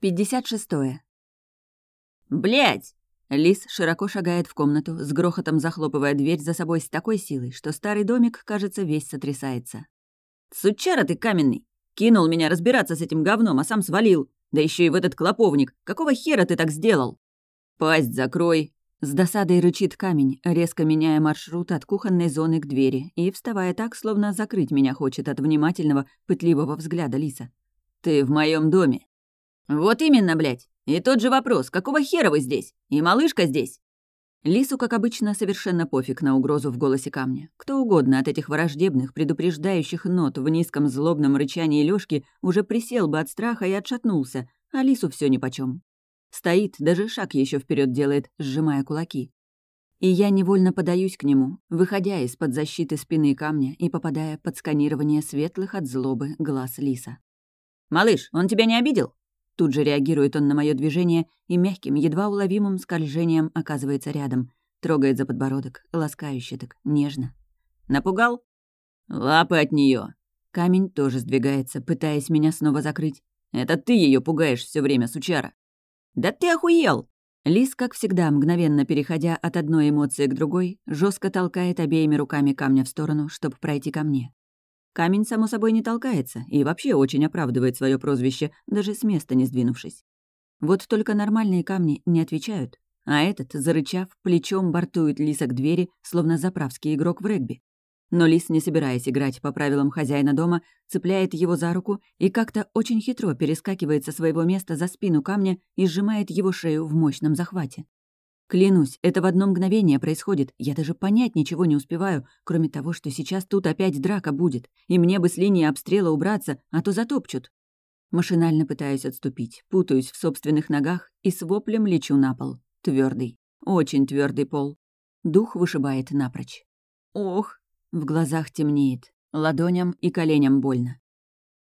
56. Блять! Лис широко шагает в комнату, с грохотом захлопывая дверь за собой с такой силой, что старый домик, кажется, весь сотрясается. «Сучара ты каменный! Кинул меня разбираться с этим говном, а сам свалил! Да еще и в этот клоповник! Какого хера ты так сделал?» «Пасть закрой!» С досадой рычит камень, резко меняя маршрут от кухонной зоны к двери и вставая так, словно закрыть меня хочет от внимательного, пытливого взгляда лиса. «Ты в моем доме!» «Вот именно, блядь. И тот же вопрос, какого хера вы здесь? И малышка здесь?» Лису, как обычно, совершенно пофиг на угрозу в голосе камня. Кто угодно от этих враждебных, предупреждающих нот в низком злобном рычании Лёшки уже присел бы от страха и отшатнулся, а Лису всё нипочём. Стоит, даже шаг еще вперед делает, сжимая кулаки. И я невольно подаюсь к нему, выходя из-под защиты спины камня и попадая под сканирование светлых от злобы глаз Лиса. «Малыш, он тебя не обидел?» Тут же реагирует он на мое движение и мягким, едва уловимым скольжением оказывается рядом, трогает за подбородок, ласкающе так, нежно. «Напугал?» «Лапы от нее. Камень тоже сдвигается, пытаясь меня снова закрыть. «Это ты ее пугаешь все время, сучара!» «Да ты охуел!» Лис, как всегда, мгновенно переходя от одной эмоции к другой, жестко толкает обеими руками камня в сторону, чтобы пройти ко мне. Камень, само собой, не толкается и вообще очень оправдывает свое прозвище, даже с места не сдвинувшись. Вот только нормальные камни не отвечают, а этот, зарычав, плечом бортует лиса к двери, словно заправский игрок в регби. Но лис, не собираясь играть по правилам хозяина дома, цепляет его за руку и как-то очень хитро перескакивает со своего места за спину камня и сжимает его шею в мощном захвате. Клянусь, это в одно мгновение происходит. Я даже понять ничего не успеваю, кроме того, что сейчас тут опять драка будет, и мне бы с линии обстрела убраться, а то затопчут. Машинально пытаюсь отступить, путаюсь в собственных ногах и с воплем лечу на пол. Твердый, очень твердый пол. Дух вышибает напрочь. Ох, в глазах темнеет, ладоням и коленям больно.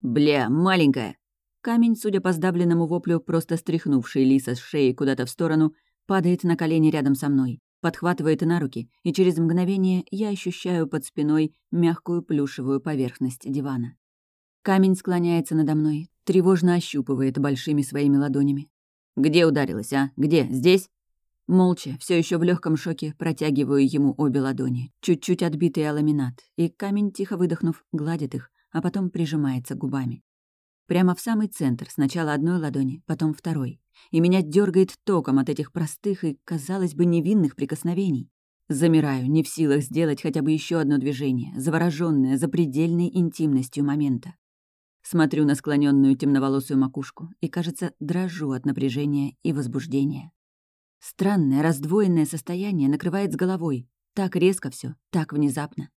«Бля, маленькая!» Камень, судя по сдавленному воплю, просто стряхнувший лиса с шеи куда-то в сторону, падает на колени рядом со мной, подхватывает на руки, и через мгновение я ощущаю под спиной мягкую плюшевую поверхность дивана. Камень склоняется надо мной, тревожно ощупывает большими своими ладонями. «Где ударилась, а? Где? Здесь?» Молча, все еще в легком шоке, протягиваю ему обе ладони, чуть-чуть отбитый аламинат, и камень, тихо выдохнув, гладит их, а потом прижимается губами. Прямо в самый центр, сначала одной ладони, потом второй и меня дергает током от этих простых и, казалось бы, невинных прикосновений. Замираю, не в силах сделать хотя бы еще одно движение, заворожённое запредельной интимностью момента. Смотрю на склоненную темноволосую макушку и, кажется, дрожу от напряжения и возбуждения. Странное раздвоенное состояние накрывает с головой. Так резко все, так внезапно.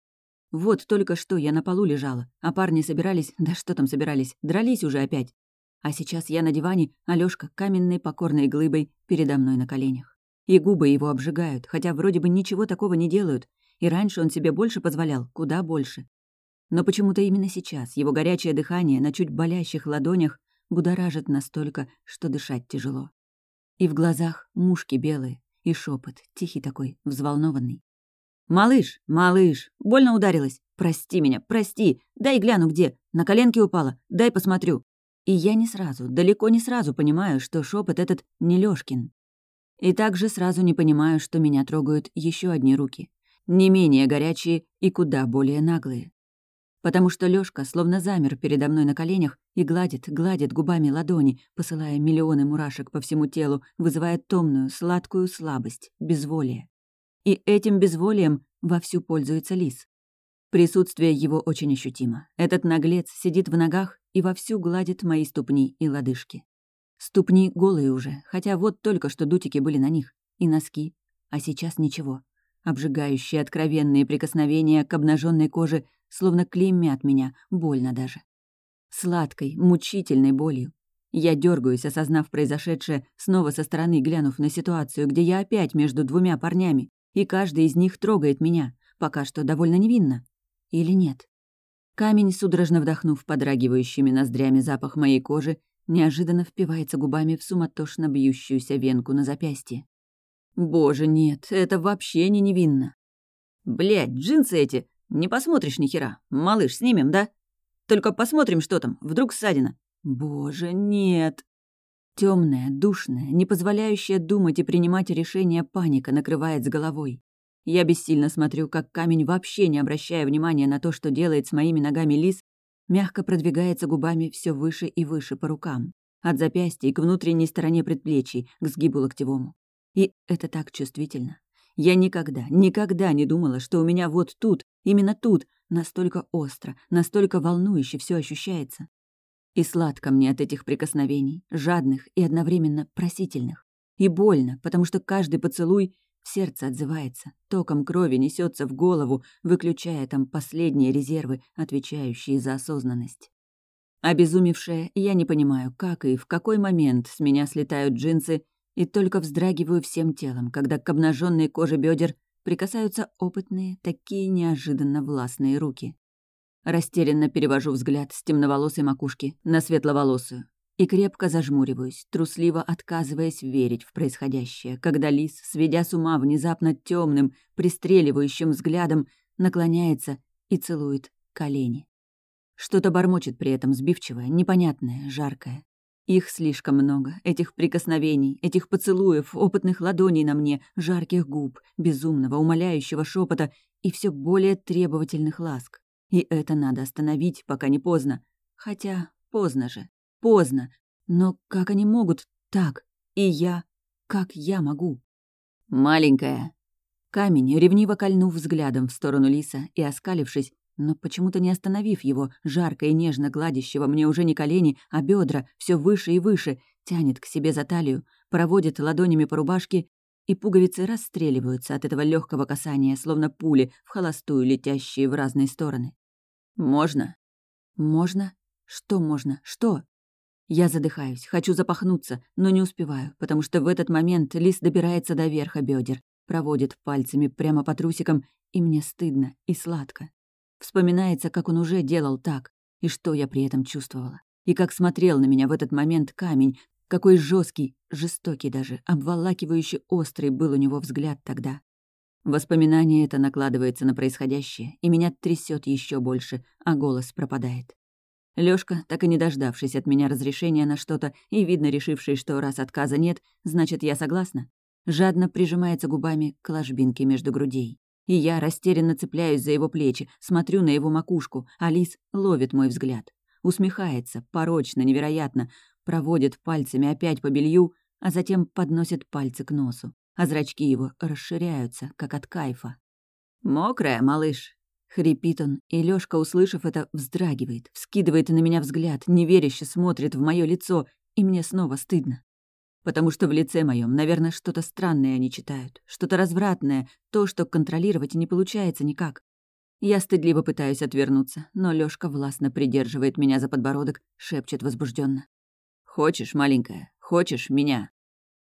Вот только что я на полу лежала, а парни собирались, да что там собирались, дрались уже опять. А сейчас я на диване, а Лёшка каменной покорной глыбой передо мной на коленях. И губы его обжигают, хотя вроде бы ничего такого не делают. И раньше он себе больше позволял, куда больше. Но почему-то именно сейчас его горячее дыхание на чуть болящих ладонях будоражит настолько, что дышать тяжело. И в глазах мушки белые, и шепот тихий такой, взволнованный. «Малыш, малыш, больно ударилась. Прости меня, прости. Дай гляну где. На коленке упала. Дай посмотрю». И я не сразу, далеко не сразу понимаю, что шепот этот не Лёшкин. И также сразу не понимаю, что меня трогают еще одни руки, не менее горячие и куда более наглые. Потому что Лёшка словно замер передо мной на коленях и гладит, гладит губами ладони, посылая миллионы мурашек по всему телу, вызывая томную, сладкую слабость, безволие. И этим безволием вовсю пользуется лис. Присутствие его очень ощутимо. Этот наглец сидит в ногах и вовсю гладит мои ступни и лодыжки. Ступни голые уже, хотя вот только что дутики были на них, и носки, а сейчас ничего. Обжигающие откровенные прикосновения к обнаженной коже словно клеймят меня, больно даже. Сладкой, мучительной болью. Я дергаюсь, осознав произошедшее, снова со стороны глянув на ситуацию, где я опять между двумя парнями, и каждый из них трогает меня, пока что довольно невинно. Или нет? Камень, судорожно вдохнув подрагивающими ноздрями запах моей кожи, неожиданно впивается губами в суматошно бьющуюся венку на запястье. Боже, нет, это вообще не невинно. Блядь, джинсы эти, не посмотришь ни хера. Малыш, снимем, да? Только посмотрим, что там, вдруг ссадина. Боже, нет. Темная, душная, не позволяющая думать и принимать решения паника накрывает с головой. Я бессильно смотрю, как камень, вообще не обращая внимания на то, что делает с моими ногами лис, мягко продвигается губами все выше и выше по рукам. От запястья к внутренней стороне предплечий, к сгибу локтевому. И это так чувствительно. Я никогда, никогда не думала, что у меня вот тут, именно тут, настолько остро, настолько волнующе все ощущается. И сладко мне от этих прикосновений, жадных и одновременно просительных. И больно, потому что каждый поцелуй Сердце отзывается, током крови несется в голову, выключая там последние резервы, отвечающие за осознанность. Обезумевшая, я не понимаю, как и в какой момент с меня слетают джинсы, и только вздрагиваю всем телом, когда к обнаженной коже бедер прикасаются опытные, такие неожиданно властные руки. Растерянно перевожу взгляд с темноволосой макушки на светловолосую и крепко зажмуриваюсь, трусливо отказываясь верить в происходящее, когда лис, сведя с ума внезапно темным, пристреливающим взглядом, наклоняется и целует колени. Что-то бормочет при этом сбивчивое, непонятное, жаркое. Их слишком много, этих прикосновений, этих поцелуев, опытных ладоней на мне, жарких губ, безумного, умоляющего шепота и все более требовательных ласк. И это надо остановить, пока не поздно. Хотя поздно же. Поздно. Но как они могут так? И я? Как я могу? Маленькая. Камень, ревниво кольнув взглядом в сторону лиса и оскалившись, но почему-то не остановив его, жарко и нежно гладящего мне уже не колени, а бедра, все выше и выше, тянет к себе за талию, проводит ладонями по рубашке, и пуговицы расстреливаются от этого легкого касания, словно пули, в холостую летящие в разные стороны. «Можно?» «Можно? Что можно? Что?» Я задыхаюсь, хочу запахнуться, но не успеваю, потому что в этот момент лис добирается до верха бедер, проводит пальцами прямо по трусикам, и мне стыдно и сладко. Вспоминается, как он уже делал так, и что я при этом чувствовала. И как смотрел на меня в этот момент камень, какой жесткий, жестокий даже, обволакивающий острый был у него взгляд тогда. Воспоминание это накладывается на происходящее, и меня трясет еще больше, а голос пропадает. Лёшка, так и не дождавшись от меня разрешения на что-то и, видно, решивший, что раз отказа нет, значит, я согласна, жадно прижимается губами к ложбинке между грудей. И я растерянно цепляюсь за его плечи, смотрю на его макушку, а Лис ловит мой взгляд. Усмехается, порочно, невероятно, проводит пальцами опять по белью, а затем подносит пальцы к носу, а зрачки его расширяются, как от кайфа. «Мокрая, малыш», Хрипит он, и Лёшка, услышав это, вздрагивает, вскидывает на меня взгляд, неверяще смотрит в моё лицо, и мне снова стыдно. Потому что в лице моем, наверное, что-то странное они читают, что-то развратное, то, что контролировать не получается никак. Я стыдливо пытаюсь отвернуться, но Лёшка властно придерживает меня за подбородок, шепчет возбужденно: «Хочешь, маленькая, хочешь меня?»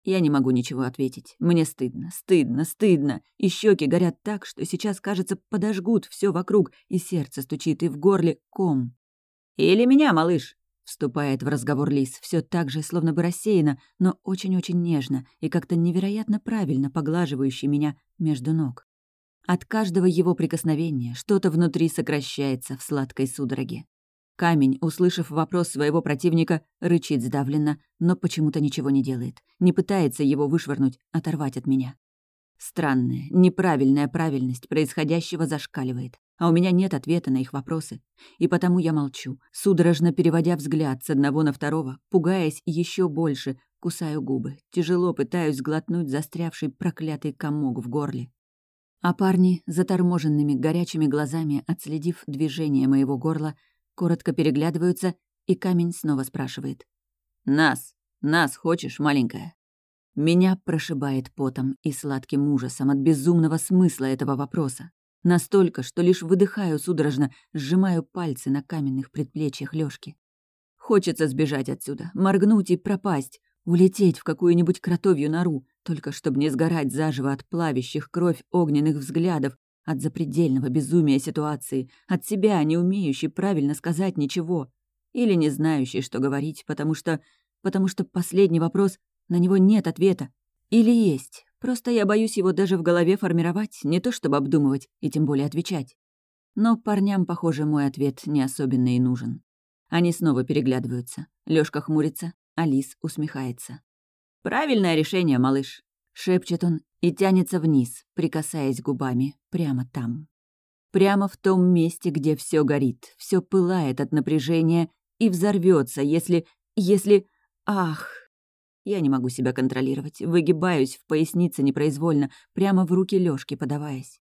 Я не могу ничего ответить. Мне стыдно, стыдно, стыдно. И щеки горят так, что сейчас, кажется, подожгут все вокруг, и сердце стучит, и в горле ком. «Или меня, малыш!» Вступает в разговор Лис, все так же, словно бы рассеяно, но очень-очень нежно и как-то невероятно правильно поглаживающий меня между ног. От каждого его прикосновения что-то внутри сокращается в сладкой судороге. Камень, услышав вопрос своего противника, рычит сдавленно, но почему-то ничего не делает. Не пытается его вышвырнуть, оторвать от меня. Странная, неправильная правильность происходящего зашкаливает, а у меня нет ответа на их вопросы. И потому я молчу, судорожно переводя взгляд с одного на второго, пугаясь еще больше, кусаю губы, тяжело пытаюсь глотнуть застрявший проклятый комок в горле. А парни, заторможенными горячими глазами, отследив движение моего горла, коротко переглядываются, и камень снова спрашивает. «Нас! Нас хочешь, маленькая?» Меня прошибает потом и сладким ужасом от безумного смысла этого вопроса. Настолько, что лишь выдыхаю судорожно, сжимаю пальцы на каменных предплечьях Лёшки. Хочется сбежать отсюда, моргнуть и пропасть, улететь в какую-нибудь кротовью нору, только чтобы не сгорать заживо от плавящих кровь огненных взглядов, от запредельного безумия ситуации, от себя, не умеющей правильно сказать ничего. Или не знающей, что говорить, потому что... Потому что последний вопрос, на него нет ответа. Или есть, просто я боюсь его даже в голове формировать, не то чтобы обдумывать и тем более отвечать. Но парням, похоже, мой ответ не особенно и нужен. Они снова переглядываются. Лёшка хмурится, Алис усмехается. «Правильное решение, малыш», — шепчет он и тянется вниз, прикасаясь губами прямо там. Прямо в том месте, где все горит, все пылает от напряжения и взорвется, если... если... Ах! Я не могу себя контролировать, выгибаюсь в пояснице непроизвольно, прямо в руки Лёшки подаваясь.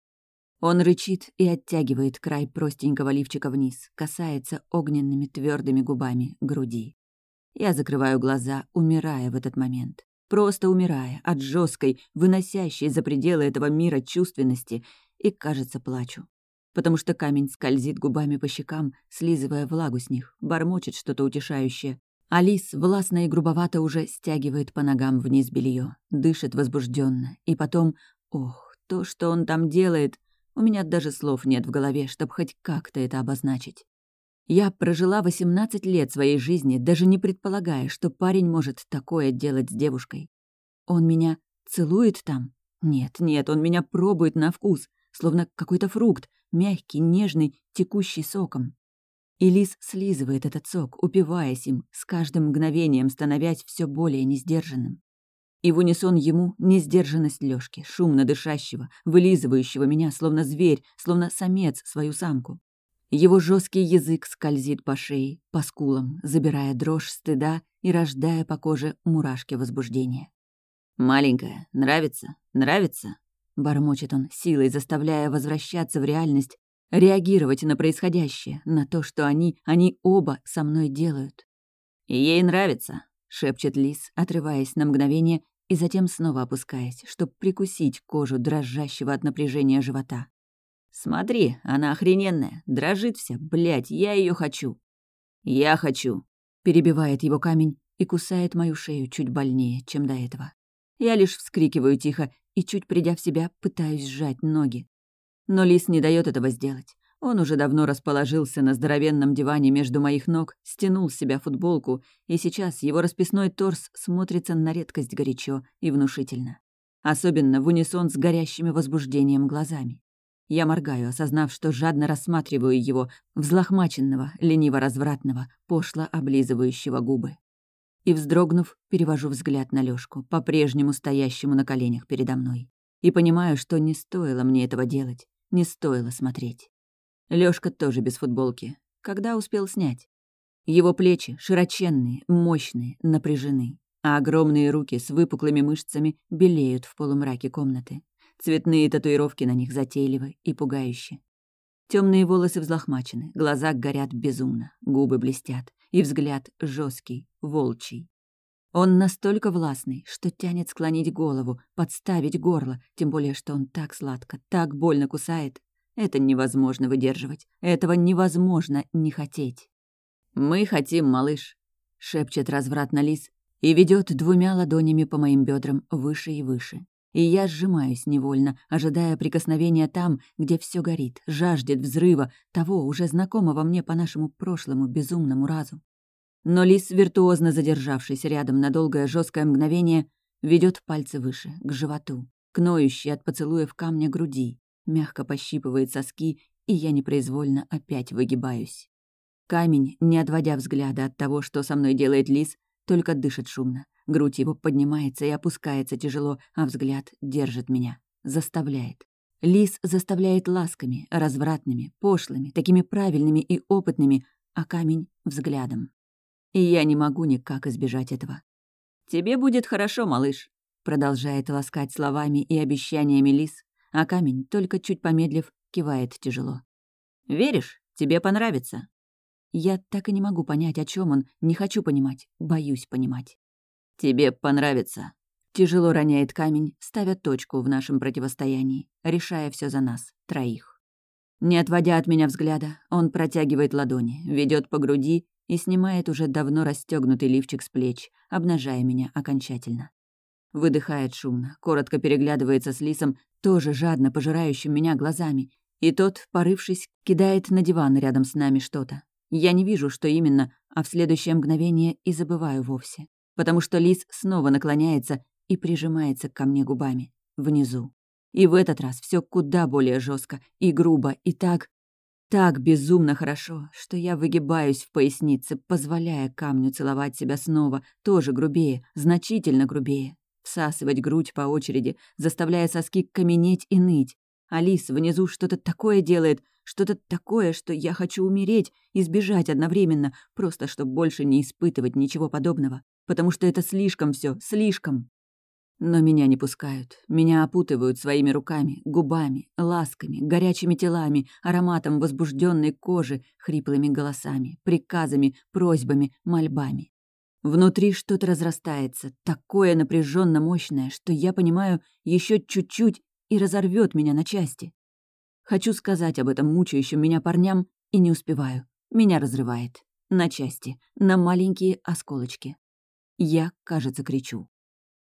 Он рычит и оттягивает край простенького лифчика вниз, касается огненными твердыми губами груди. Я закрываю глаза, умирая в этот момент. Просто умирая от жесткой, выносящей за пределы этого мира чувственности, и, кажется, плачу. Потому что камень скользит губами по щекам, слизывая влагу с них, бормочет что-то утешающее. Алис властно и грубовато уже стягивает по ногам вниз белье, дышит возбужденно, и потом, ох, то, что он там делает, у меня даже слов нет в голове, чтобы хоть как-то это обозначить. Я прожила 18 лет своей жизни, даже не предполагая, что парень может такое делать с девушкой. Он меня целует там? Нет, нет, он меня пробует на вкус, словно какой-то фрукт, мягкий, нежный, текущий соком. И слизывает этот сок, упиваясь им, с каждым мгновением становясь все более несдержанным. И в унисон ему несдержанность Лёшки, шумно дышащего, вылизывающего меня, словно зверь, словно самец свою самку. Его жесткий язык скользит по шее, по скулам, забирая дрожь стыда и рождая по коже мурашки возбуждения. «Маленькая, нравится? Нравится?» — бормочет он, силой заставляя возвращаться в реальность, реагировать на происходящее, на то, что они, они оба со мной делают. Ей нравится, — шепчет лис, отрываясь на мгновение и затем снова опускаясь, чтобы прикусить кожу дрожащего от напряжения живота. «Смотри, она охрененная, дрожит вся, блядь, я ее хочу». «Я хочу», — перебивает его камень и кусает мою шею чуть больнее, чем до этого. Я лишь вскрикиваю тихо и, чуть придя в себя, пытаюсь сжать ноги. Но лис не дает этого сделать. Он уже давно расположился на здоровенном диване между моих ног, стянул с себя футболку, и сейчас его расписной торс смотрится на редкость горячо и внушительно. Особенно в унисон с горящими возбуждением глазами. Я моргаю, осознав, что жадно рассматриваю его, взлохмаченного, лениво-развратного, пошло облизывающего губы. И, вздрогнув, перевожу взгляд на Лёшку, по-прежнему стоящему на коленях передо мной. И понимаю, что не стоило мне этого делать, не стоило смотреть. Лёшка тоже без футболки. Когда успел снять? Его плечи широченные, мощные, напряжены, а огромные руки с выпуклыми мышцами белеют в полумраке комнаты. Цветные татуировки на них затейливы и пугающие. Темные волосы взлохмачены, глаза горят безумно, губы блестят, и взгляд жесткий, волчий. Он настолько властный, что тянет склонить голову, подставить горло, тем более, что он так сладко, так больно кусает, это невозможно выдерживать. Этого невозможно не хотеть. «Мы хотим, малыш», — шепчет развратно лис и ведет двумя ладонями по моим бедрам выше и выше. И я сжимаюсь невольно, ожидая прикосновения там, где все горит, жаждет взрыва, того, уже знакомого мне по нашему прошлому безумному разу. Но лис, виртуозно задержавшись рядом на долгое жесткое мгновение, ведет пальцы выше, к животу, к ноющей от поцелуев камня груди, мягко пощипывает соски, и я непроизвольно опять выгибаюсь. Камень, не отводя взгляда от того, что со мной делает лис, только дышит шумно. Грудь его поднимается и опускается тяжело, а взгляд держит меня, заставляет. Лис заставляет ласками, развратными, пошлыми, такими правильными и опытными, а камень — взглядом. И я не могу никак избежать этого. «Тебе будет хорошо, малыш», — продолжает ласкать словами и обещаниями лис, а камень, только чуть помедлив, кивает тяжело. «Веришь? Тебе понравится». Я так и не могу понять, о чем он, не хочу понимать, боюсь понимать. «Тебе понравится». Тяжело роняет камень, ставя точку в нашем противостоянии, решая все за нас, троих. Не отводя от меня взгляда, он протягивает ладони, ведет по груди и снимает уже давно расстегнутый лифчик с плеч, обнажая меня окончательно. Выдыхает шумно, коротко переглядывается с Лисом, тоже жадно пожирающим меня глазами, и тот, порывшись, кидает на диван рядом с нами что-то. Я не вижу, что именно, а в следующее мгновение и забываю вовсе. Потому что лис снова наклоняется и прижимается ко мне губами. Внизу. И в этот раз все куда более жестко и грубо, и так... Так безумно хорошо, что я выгибаюсь в пояснице, позволяя камню целовать себя снова, тоже грубее, значительно грубее. Всасывать грудь по очереди, заставляя соски каменеть и ныть. Алис внизу что-то такое делает, что-то такое, что я хочу умереть и сбежать одновременно, просто чтобы больше не испытывать ничего подобного, потому что это слишком все, слишком. Но меня не пускают. Меня опутывают своими руками, губами, ласками, горячими телами, ароматом возбужденной кожи, хриплыми голосами, приказами, просьбами, мольбами. Внутри что-то разрастается, такое напряженно мощное, что я понимаю еще чуть-чуть и разорвет меня на части. Хочу сказать об этом мучающим меня парням и не успеваю. Меня разрывает. На части, на маленькие осколочки. Я, кажется, кричу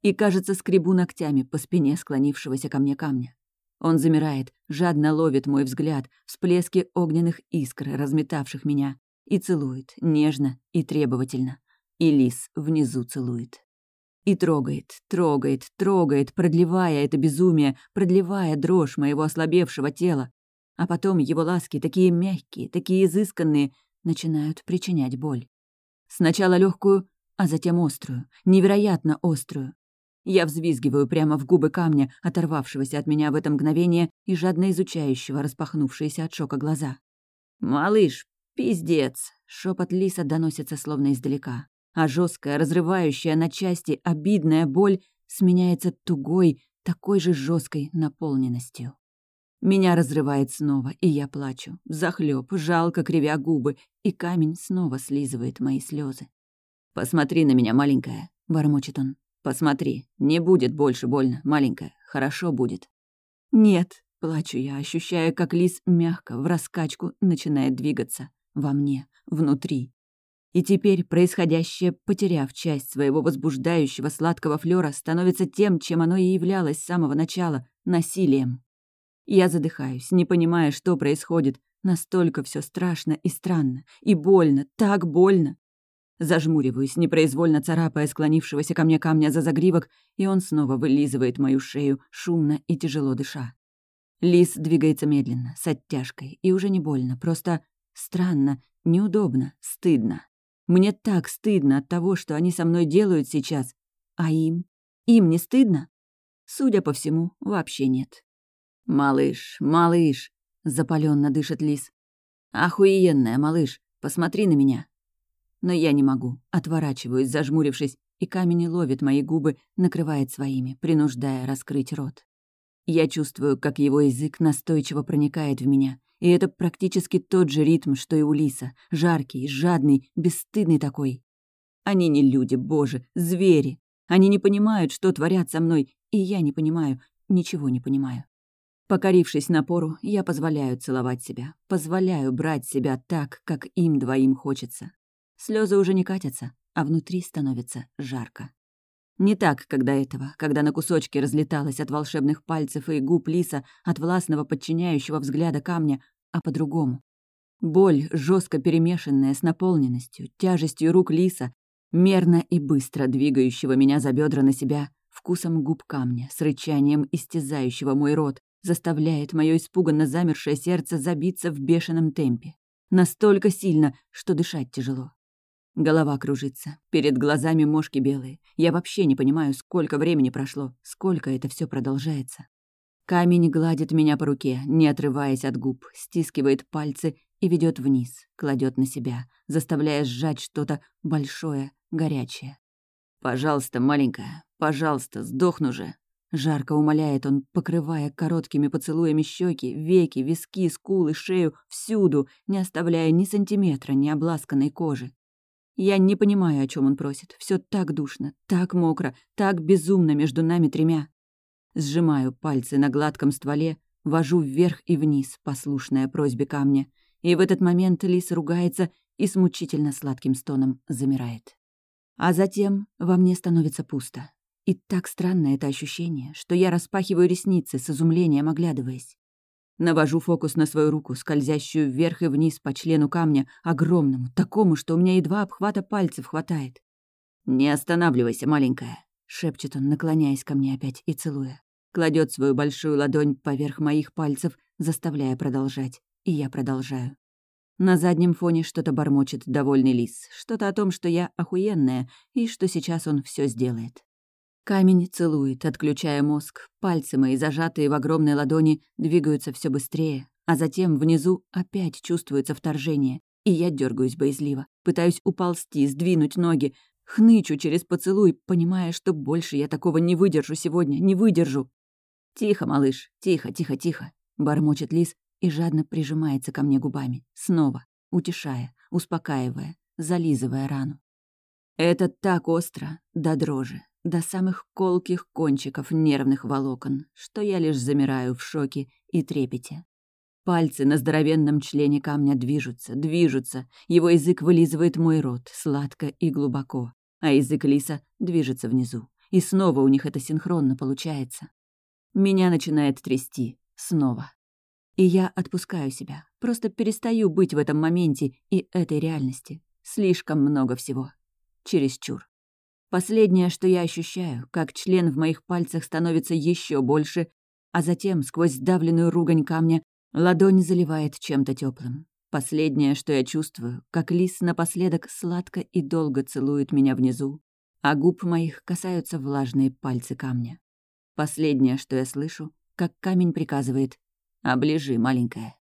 и, кажется, скребу ногтями по спине склонившегося ко мне камня. Он замирает, жадно ловит мой взгляд, всплески огненных искр, разметавших меня, и целует, нежно и требовательно. И лис внизу целует. И трогает, трогает, трогает, продлевая это безумие, продлевая дрожь моего ослабевшего тела. А потом его ласки, такие мягкие, такие изысканные, начинают причинять боль. Сначала легкую, а затем острую, невероятно острую. Я взвизгиваю прямо в губы камня, оторвавшегося от меня в это мгновение и жадно изучающего распахнувшиеся от шока глаза. «Малыш, пиздец!» — шепот лиса доносится словно издалека. А жесткая, разрывающая на части, обидная боль сменяется тугой, такой же жесткой наполненностью. Меня разрывает снова, и я плачу. Захлеб, жалко кривя губы, и камень снова слизывает мои слезы. «Посмотри на меня, маленькая», — бормочет он. Посмотри, не будет больше больно, маленькая, хорошо будет». «Нет», — плачу я, ощущая, как лис мягко, в раскачку, начинает двигаться. Во мне, внутри. И теперь происходящее, потеряв часть своего возбуждающего сладкого флёра, становится тем, чем оно и являлось с самого начала — насилием. Я задыхаюсь, не понимая, что происходит. Настолько все страшно и странно, и больно, так больно. Зажмуриваюсь, непроизвольно царапая склонившегося ко мне камня за загривок, и он снова вылизывает мою шею, шумно и тяжело дыша. Лис двигается медленно, с оттяжкой, и уже не больно, просто странно, неудобно, стыдно. Мне так стыдно от того, что они со мной делают сейчас. А им? Им не стыдно? Судя по всему, вообще нет. «Малыш, малыш!» — запаленно дышит лис. «Охуенная, малыш! Посмотри на меня!» Но я не могу. Отворачиваюсь, зажмурившись, и камень ловит мои губы, накрывает своими, принуждая раскрыть рот. Я чувствую, как его язык настойчиво проникает в меня, и это практически тот же ритм, что и у Лиса, жаркий, жадный, бесстыдный такой. Они не люди, боже, звери. Они не понимают, что творят со мной, и я не понимаю, ничего не понимаю. Покорившись напору, я позволяю целовать себя, позволяю брать себя так, как им двоим хочется. Слезы уже не катятся, а внутри становится жарко. Не так, до этого, когда на кусочки разлеталась от волшебных пальцев и губ лиса, от властного подчиняющего взгляда камня, а по-другому. Боль, жестко перемешанная с наполненностью, тяжестью рук лиса, мерно и быстро двигающего меня за бедра на себя, вкусом губ камня, с рычанием истязающего мой рот, заставляет мое испуганно замершее сердце забиться в бешеном темпе. Настолько сильно, что дышать тяжело. Голова кружится, перед глазами мошки белые. Я вообще не понимаю, сколько времени прошло, сколько это все продолжается. Камень гладит меня по руке, не отрываясь от губ, стискивает пальцы и ведет вниз, кладет на себя, заставляя сжать что-то большое, горячее. «Пожалуйста, маленькая, пожалуйста, сдохну же!» Жарко умоляет он, покрывая короткими поцелуями щеки, веки, виски, скулы, шею, всюду, не оставляя ни сантиметра необласканной кожи. Я не понимаю, о чем он просит. Все так душно, так мокро, так безумно между нами тремя. Сжимаю пальцы на гладком стволе, вожу вверх и вниз, послушная просьбе камня. И в этот момент лис ругается и с мучительно сладким стоном замирает. А затем во мне становится пусто. И так странно это ощущение, что я распахиваю ресницы с изумлением оглядываясь. Навожу фокус на свою руку, скользящую вверх и вниз по члену камня, огромному, такому, что у меня едва обхвата пальцев хватает. «Не останавливайся, маленькая», — шепчет он, наклоняясь ко мне опять и целуя. Кладет свою большую ладонь поверх моих пальцев, заставляя продолжать. и я продолжаю. На заднем фоне что-то бормочет довольный лис, что-то о том, что я охуенная, и что сейчас он все сделает. Камень целует, отключая мозг, пальцы мои, зажатые в огромной ладони, двигаются все быстрее, а затем внизу опять чувствуется вторжение, и я дергаюсь боязливо, пытаюсь уползти, сдвинуть ноги, хнычу через поцелуй, понимая, что больше я такого не выдержу сегодня, не выдержу. «Тихо, малыш, тихо, тихо, тихо», — бормочет лис и жадно прижимается ко мне губами, снова, утешая, успокаивая, зализывая рану. Это так остро, до дрожи, до самых колких кончиков нервных волокон, что я лишь замираю в шоке и трепете. Пальцы на здоровенном члене камня движутся, движутся, его язык вылизывает мой рот, сладко и глубоко, а язык лиса движется внизу. И снова у них это синхронно получается. Меня начинает трясти. Снова. И я отпускаю себя, просто перестаю быть в этом моменте и этой реальности. Слишком много всего. Чересчур. Последнее, что я ощущаю, как член в моих пальцах становится еще больше, а затем, сквозь сдавленную ругань камня, ладонь заливает чем-то теплым. Последнее, что я чувствую, как лис напоследок сладко и долго целует меня внизу, а губ моих касаются влажные пальцы камня. Последнее, что я слышу, как камень приказывает «Оближи, маленькая».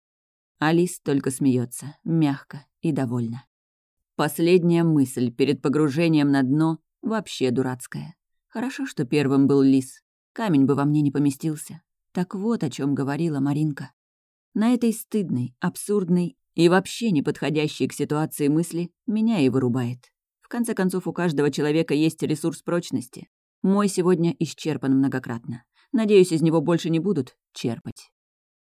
Алис только смеется, мягко и довольно. Последняя мысль перед погружением на дно Вообще дурацкая. Хорошо, что первым был лис. Камень бы во мне не поместился. Так вот о чем говорила Маринка. На этой стыдной, абсурдной и вообще неподходящей к ситуации мысли меня и вырубает. В конце концов, у каждого человека есть ресурс прочности. Мой сегодня исчерпан многократно. Надеюсь, из него больше не будут черпать.